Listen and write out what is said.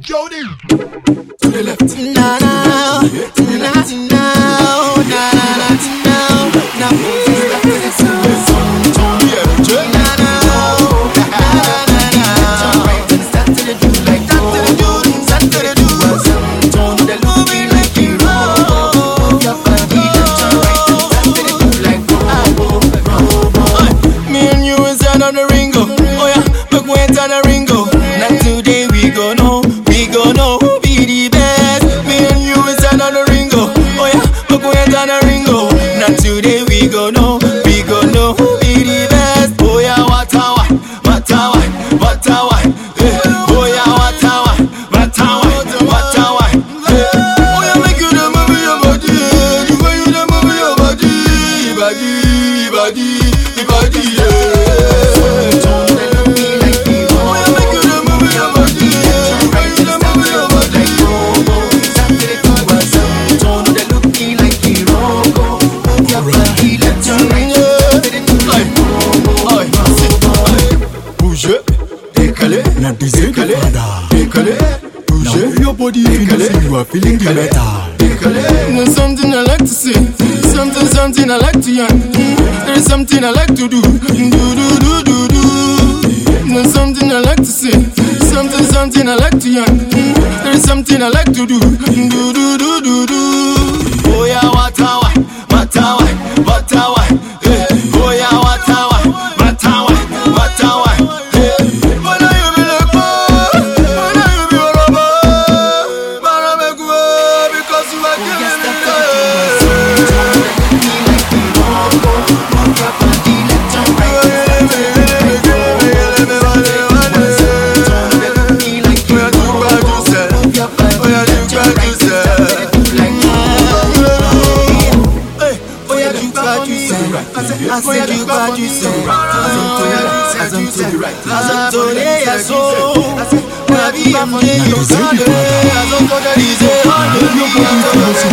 Jody. To the left. Now, the left. now, now. bingo. Oh yeah, look we ain't on a ringo. Not today we go no, we go no, be the best. Oh yeah, watawa, watawa, watawa. Eh. Oh yeah, watawa, watawa, watawa. Eh. Oh yeah, make you the move your body, the way you the move your body, body, body, body. Yeah. Décaler, Now this is the décaler, father. Now move your body if you know you are feeling the better. décaler. There's something I like to say, something, something I like to yarn. Mm, There's something I like to do, do, do, do, do, do. There's something I like to say, something, something I like to yarn. Mm, There's something I like to do, do, do, do, do, do. Oh yeah, what a why, I said you got you so right. As I'm to the right. As I'm to the right. As I'm to the right. As I'm to the right. As I'm to the right. As I'm to the right.